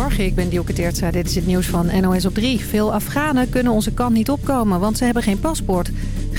Goedemorgen, ik ben Dielke Teertstra. Dit is het nieuws van NOS op 3. Veel Afghanen kunnen onze kant niet opkomen, want ze hebben geen paspoort.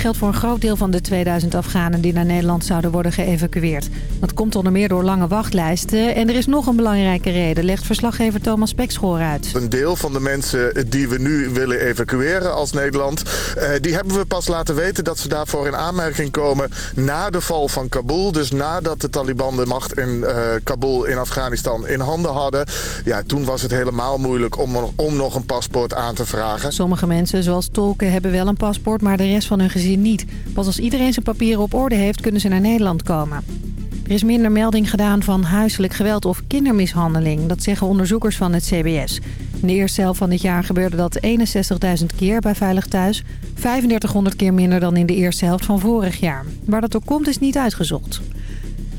Geldt voor een groot deel van de 2000 Afghanen die naar Nederland zouden worden geëvacueerd. Dat komt onder meer door lange wachtlijsten. En er is nog een belangrijke reden, legt verslaggever Thomas Pekschoor uit. Een deel van de mensen die we nu willen evacueren als Nederland... Eh, die hebben we pas laten weten dat ze daarvoor in aanmerking komen na de val van Kabul. Dus nadat de Taliban de macht in uh, Kabul in Afghanistan in handen hadden. Ja, toen was het helemaal moeilijk om, om nog een paspoort aan te vragen. Sommige mensen, zoals tolken, hebben wel een paspoort, maar de rest van hun gezin niet. Pas als iedereen zijn papieren op orde heeft, kunnen ze naar Nederland komen. Er is minder melding gedaan van huiselijk geweld of kindermishandeling. Dat zeggen onderzoekers van het CBS. In de eerste helft van dit jaar gebeurde dat 61.000 keer bij Veilig Thuis. 3500 keer minder dan in de eerste helft van vorig jaar. Waar dat door komt is niet uitgezocht.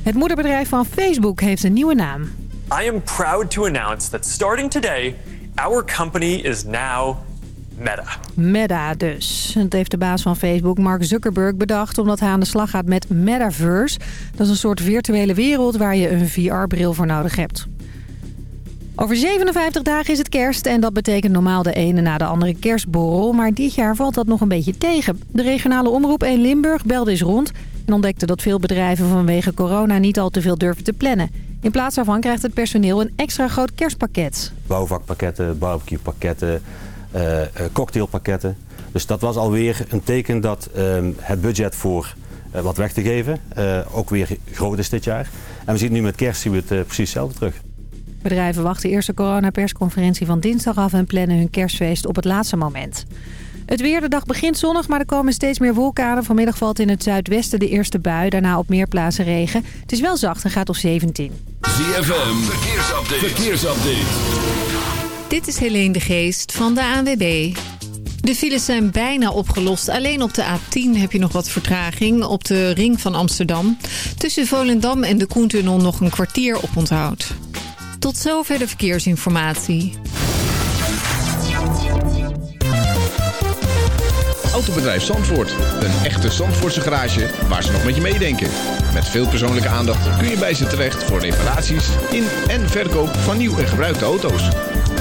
Het moederbedrijf van Facebook heeft een nieuwe naam. I am proud to announce that starting today, our company is now Meta. Meta dus. Het heeft de baas van Facebook, Mark Zuckerberg, bedacht... omdat hij aan de slag gaat met Metaverse. Dat is een soort virtuele wereld waar je een VR-bril voor nodig hebt. Over 57 dagen is het kerst en dat betekent normaal de ene na de andere kerstborrel. Maar dit jaar valt dat nog een beetje tegen. De regionale omroep 1 Limburg belde eens rond en ontdekte dat veel bedrijven vanwege corona niet al te veel durven te plannen. In plaats daarvan krijgt het personeel een extra groot kerstpakket. Bouwvakpakketten, barbecuepakketten, cocktailpakketten. Dus dat was alweer een teken dat uh, het budget voor uh, wat weg te geven ook weer groot is dit jaar. En we zien nu met kerst zien we het precies hetzelfde terug. Bedrijven wachten eerst de coronapersconferentie van dinsdag af en plannen hun kerstfeest op het laatste moment. Het weer, de dag begint zonnig, maar er komen steeds meer wolken Vanmiddag valt in het zuidwesten de eerste bui, daarna op meer plaatsen regen. Het is wel zacht en gaat op 17. ZFM, verkeersupdate. verkeersupdate. Dit is Helene de Geest van de ANWB. De files zijn bijna opgelost. Alleen op de A10 heb je nog wat vertraging op de ring van Amsterdam. Tussen Volendam en de Koentunnel nog een kwartier op onthoud. Tot zover de verkeersinformatie. Autobedrijf Zandvoort. Een echte Zandvoortse garage waar ze nog met je meedenken. Met veel persoonlijke aandacht kun je bij ze terecht voor reparaties in en verkoop van nieuw en gebruikte auto's.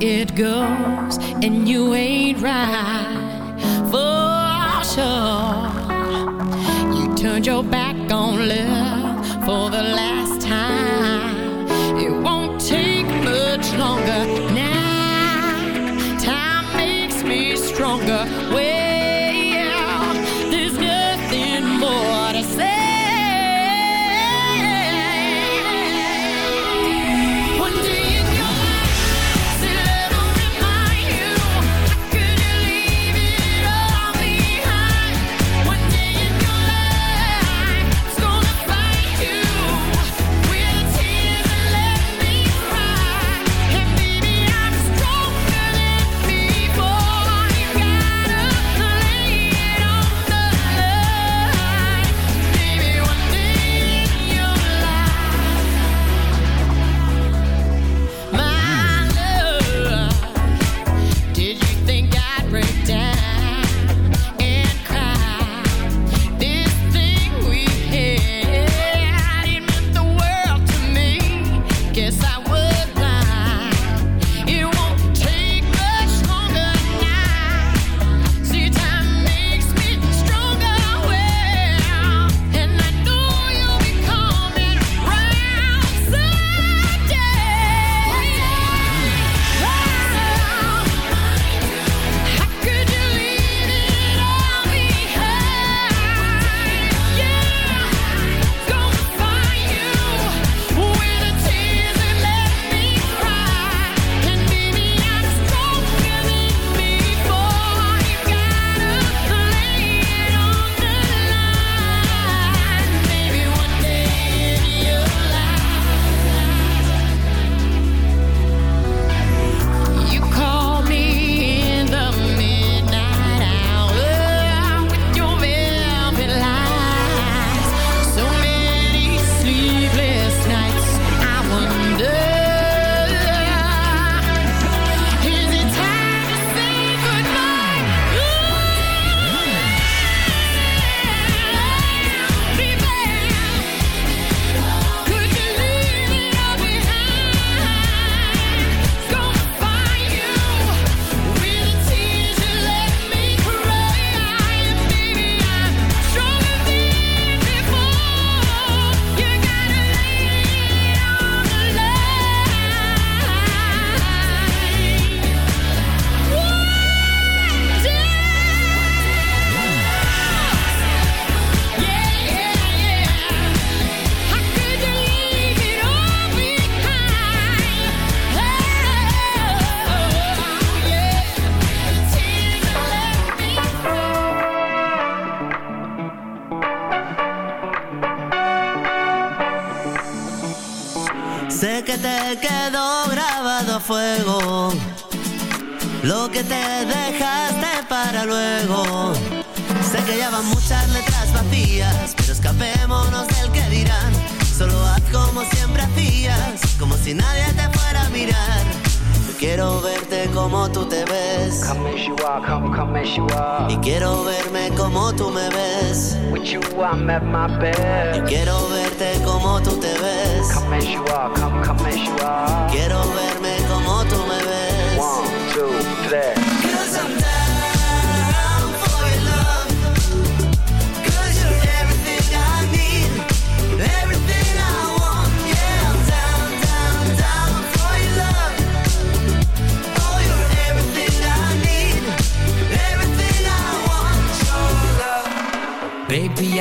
It goes. And you ain't right for sure. You turned your back on love for the last time. It won't take much longer Uh, y quiero verme como tú me ves. With you, I'm at my best. Yo quiero verte como tú te ves. Come as you are,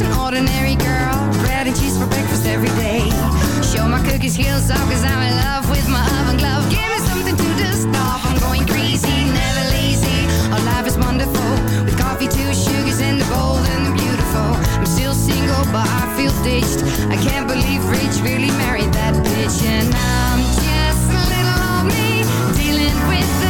An ordinary girl? Bread and cheese for breakfast every day. Show my cookie skills off cause I'm in love with my oven glove. Give me something to dust off. I'm going crazy, never lazy. Our life is wonderful. With coffee, two sugars, and the bold and the beautiful. I'm still single, but I feel ditched. I can't believe Rich really married that bitch. And I'm just a little old me, dealing with the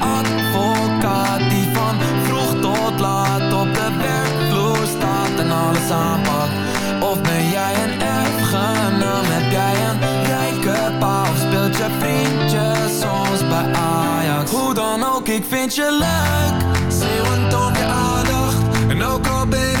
Of ben jij een erfgenaam? Heb jij een rijke pa Of speelt je vriendje soms bij Ajax? Hoe dan ook, ik vind je leuk. Zeeuwend om je aandacht. En ook al ben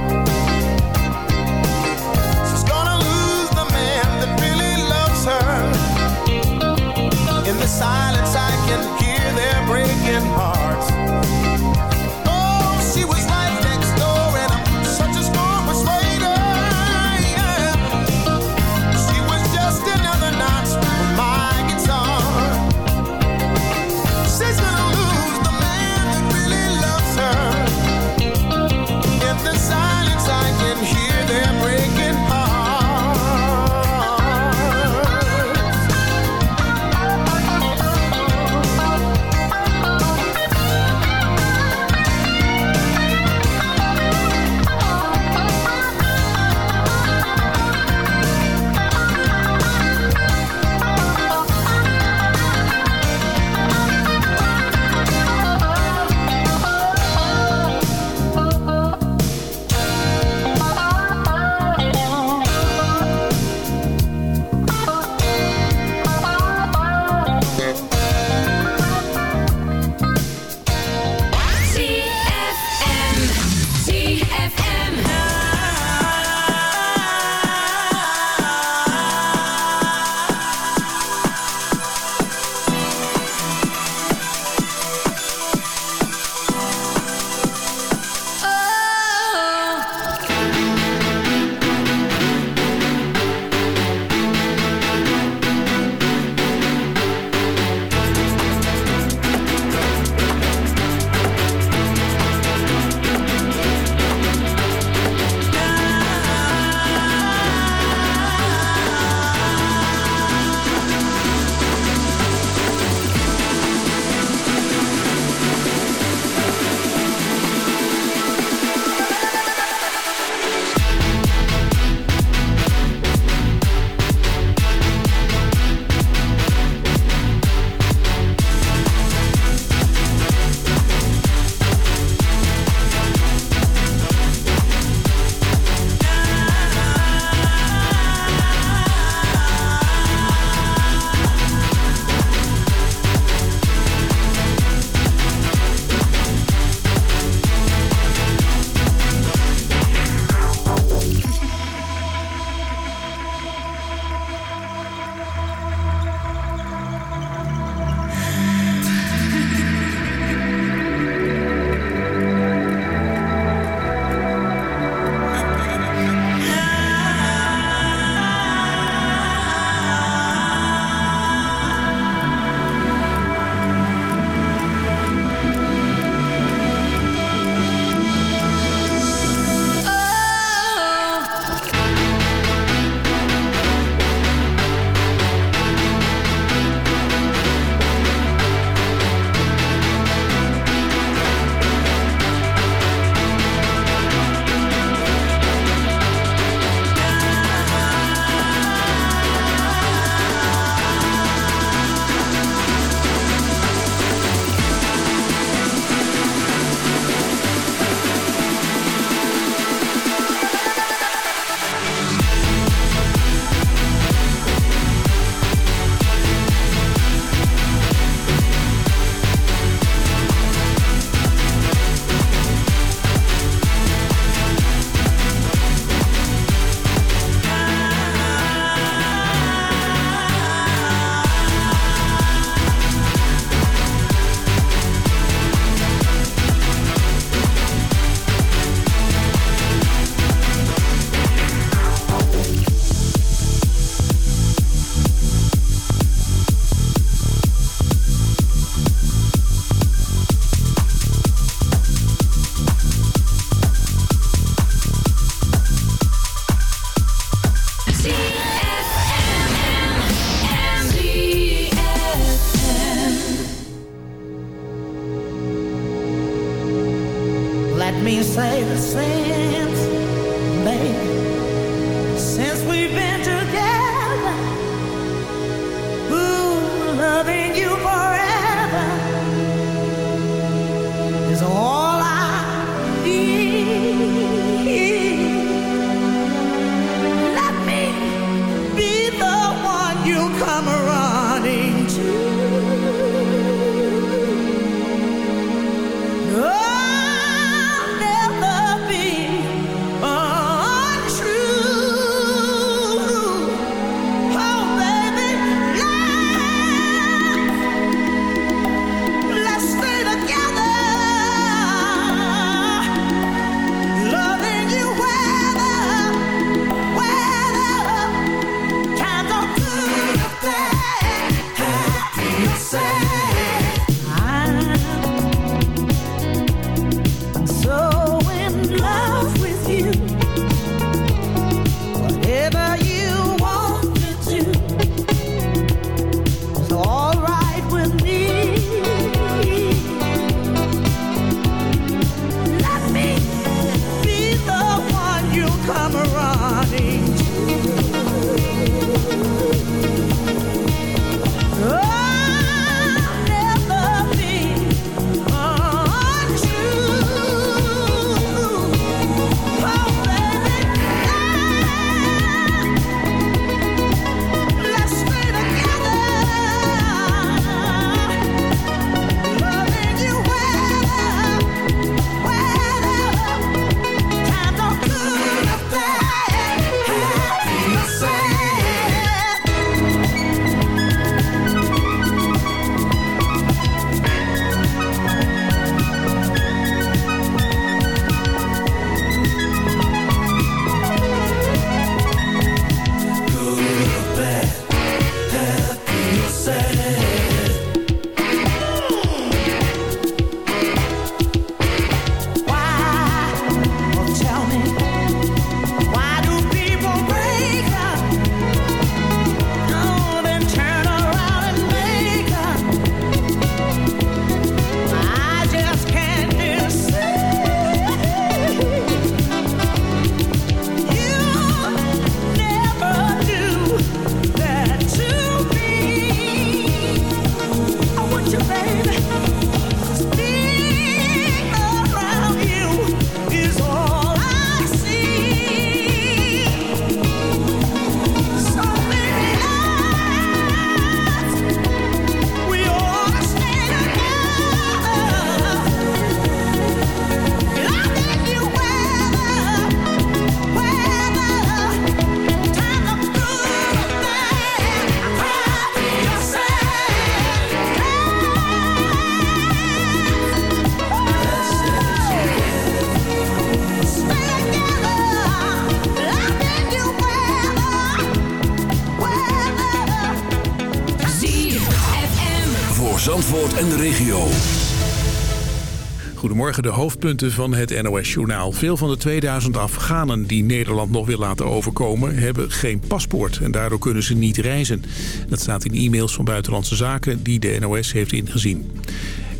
Goedemorgen, de hoofdpunten van het NOS-journaal. Veel van de 2000 Afghanen die Nederland nog wil laten overkomen... hebben geen paspoort en daardoor kunnen ze niet reizen. Dat staat in e-mails van Buitenlandse Zaken die de NOS heeft ingezien.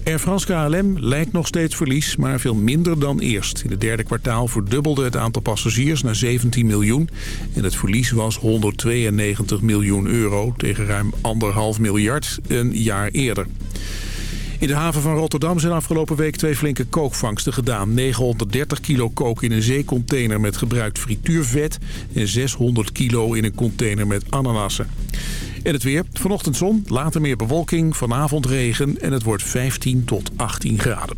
Air France KLM lijkt nog steeds verlies, maar veel minder dan eerst. In het derde kwartaal verdubbelde het aantal passagiers naar 17 miljoen. En het verlies was 192 miljoen euro tegen ruim anderhalf miljard een jaar eerder. In de haven van Rotterdam zijn afgelopen week twee flinke kookvangsten gedaan. 930 kilo kook in een zeecontainer met gebruikt frituurvet... en 600 kilo in een container met ananassen. En het weer. Vanochtend zon, later meer bewolking, vanavond regen... en het wordt 15 tot 18 graden.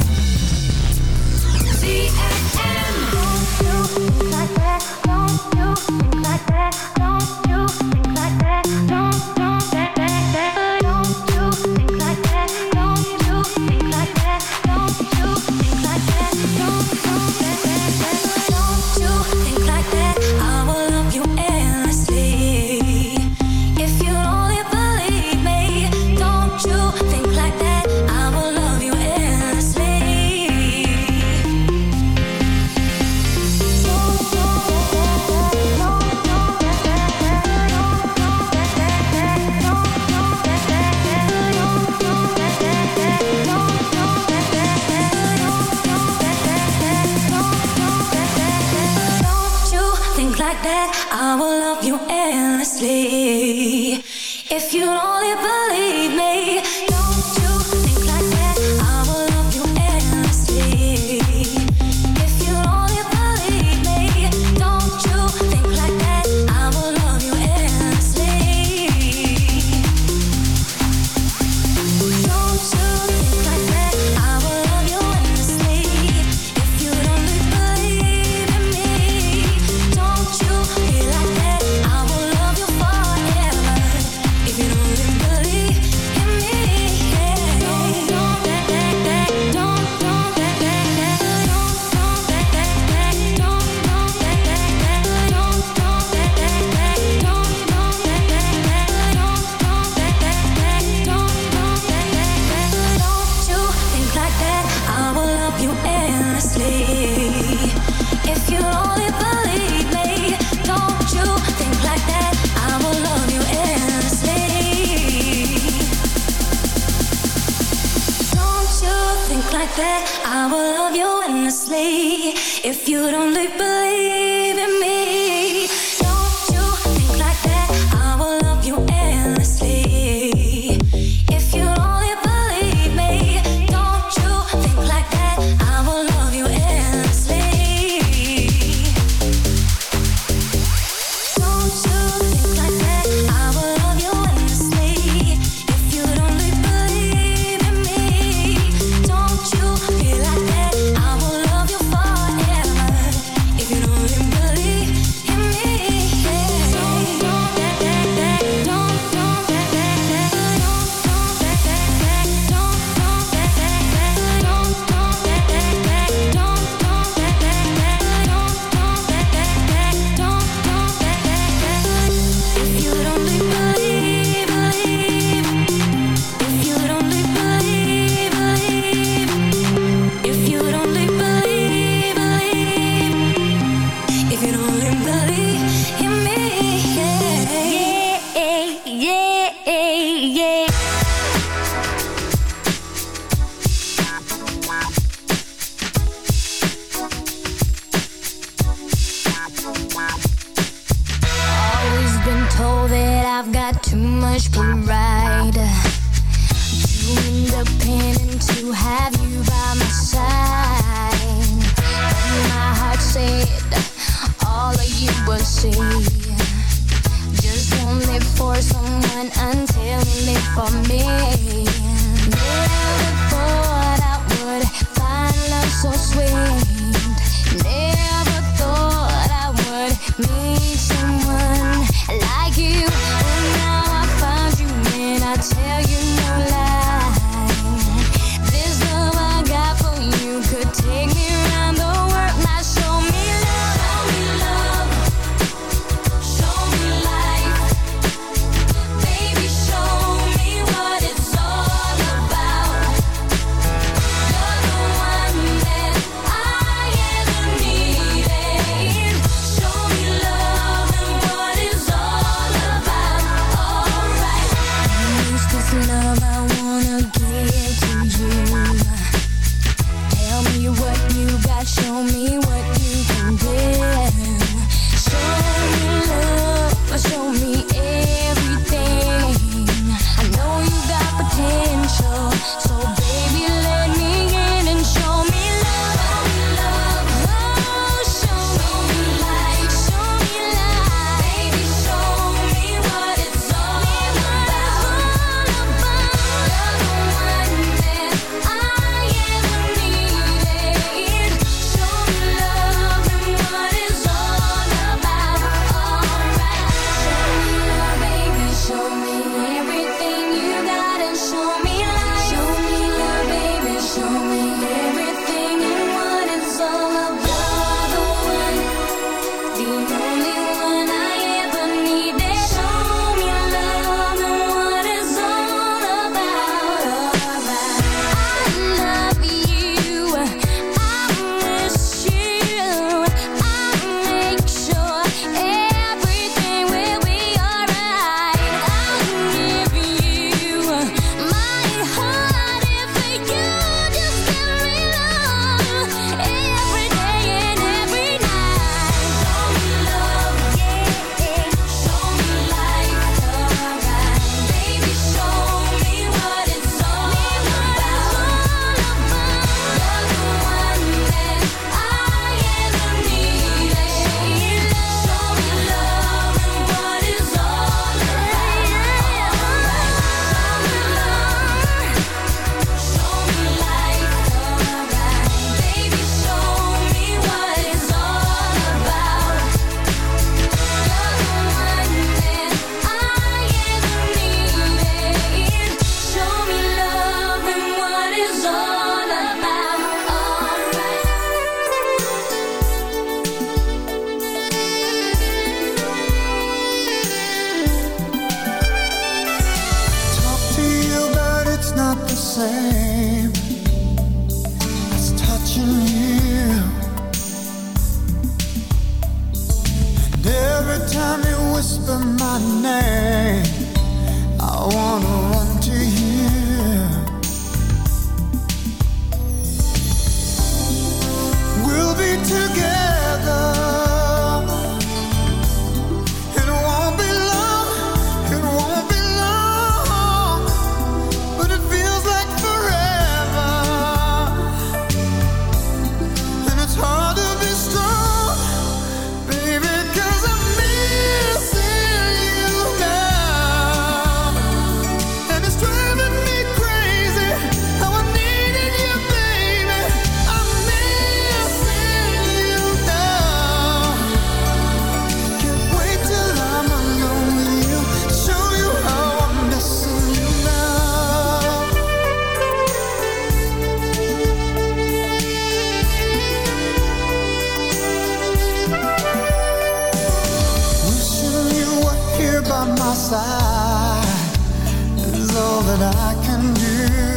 That I can do.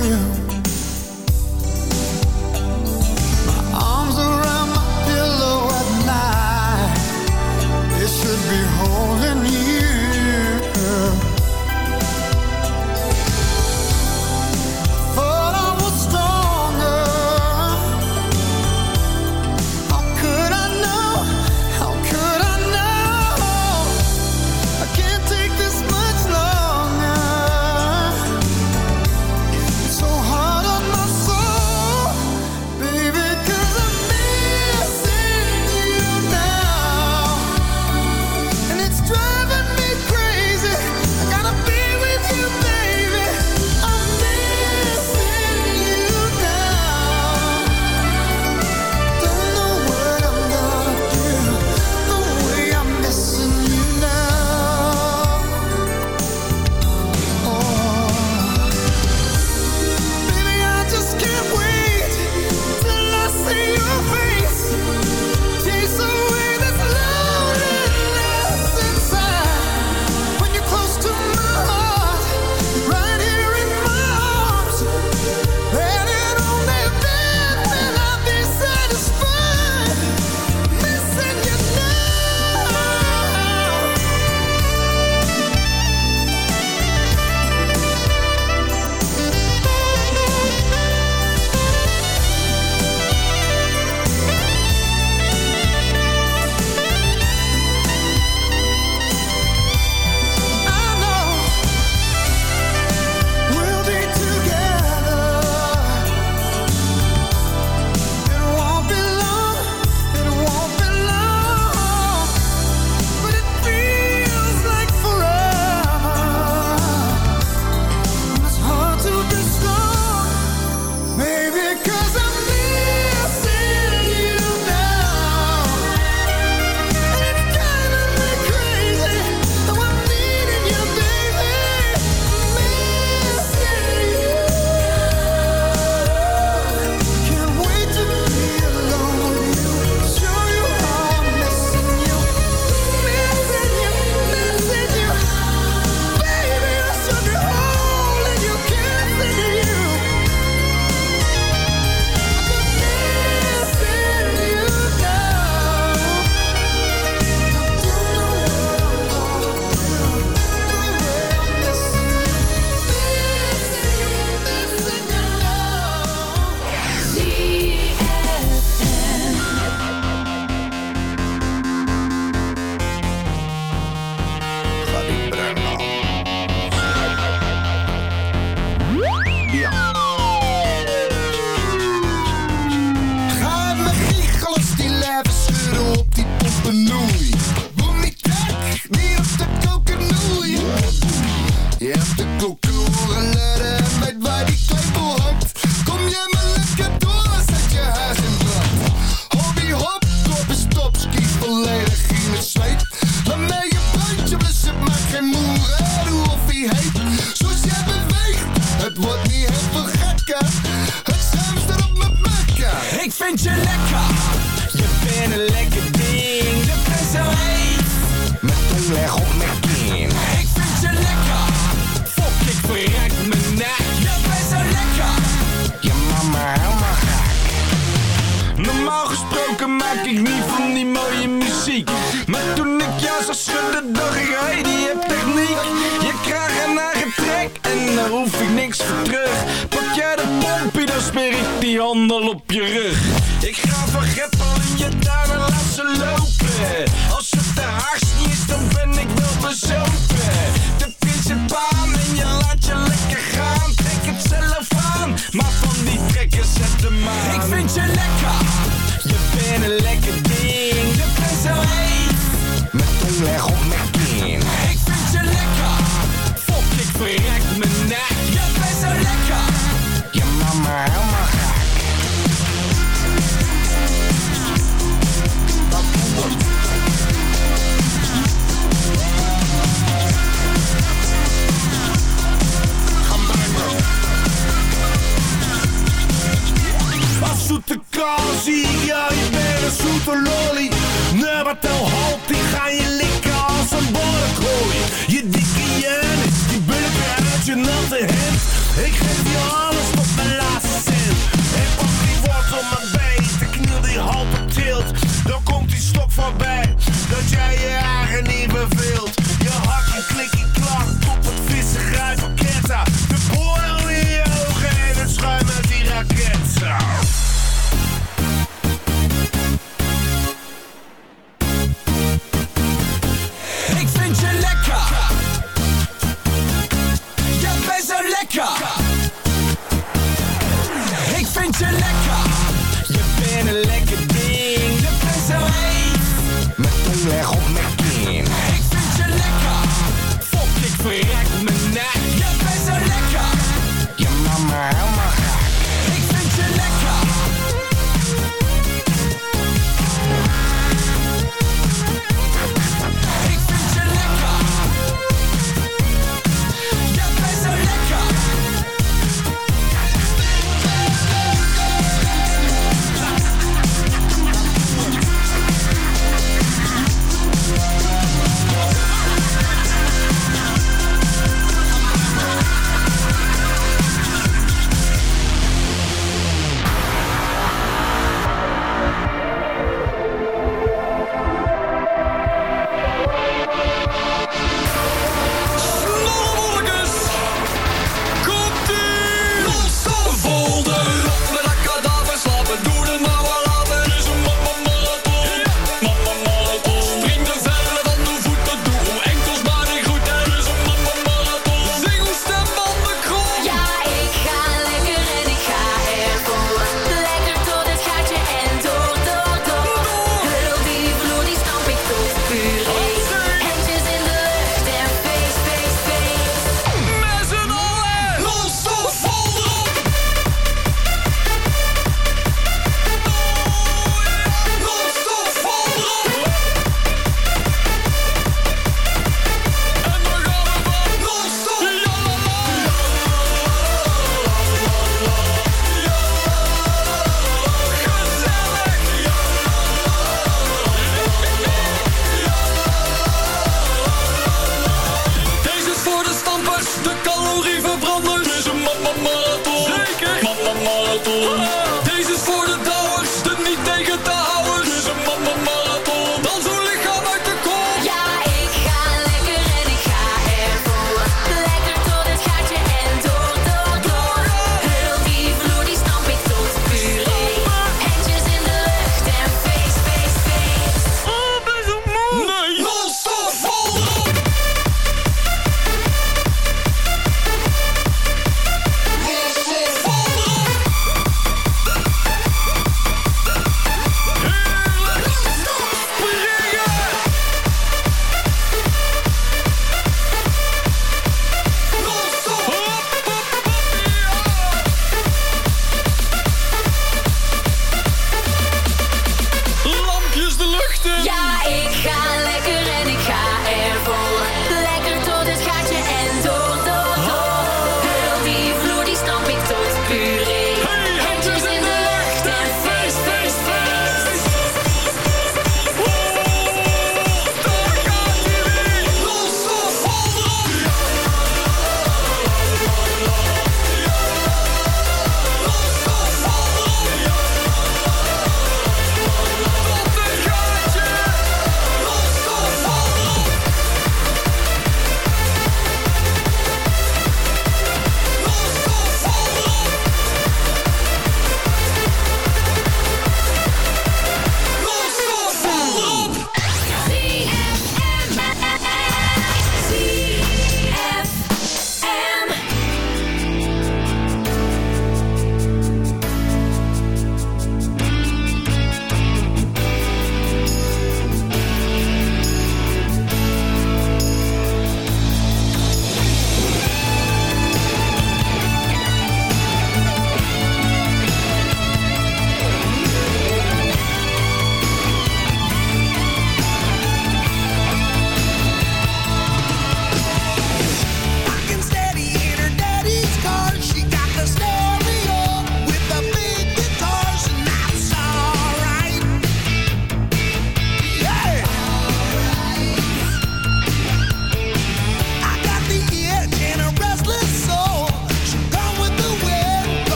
op je rug. Ik ga van greppel in je duim en laat ze lopen. Als het te haars niet is, dan ben ik wel bezopen. De pins je baan en je laat je lekker gaan. Trek het zelf aan, maar van die trekkers zet de maan. Ik vind je lekker, je bent een lekker ding. Je bent zo heet, mijn tong leg op mijn Kan zie je bent een zoete lolly. Nee, maar tel halt, die ga je likken als een borrekooi. Je dikke is die bulken uit je natte hemd. Ik geef je alles tot mijn laatste cent. En pak die wortel mijn bij, de kniel die half tilt. Dan komt die stok voorbij, dat jij je eigen niet beveelt. Met een vleg op, met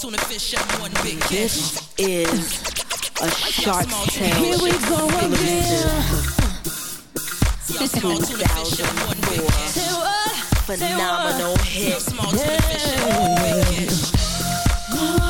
tuna fish and one big. This is a shark tank. Here we go again. 2004 phenomenal hit. Yeah.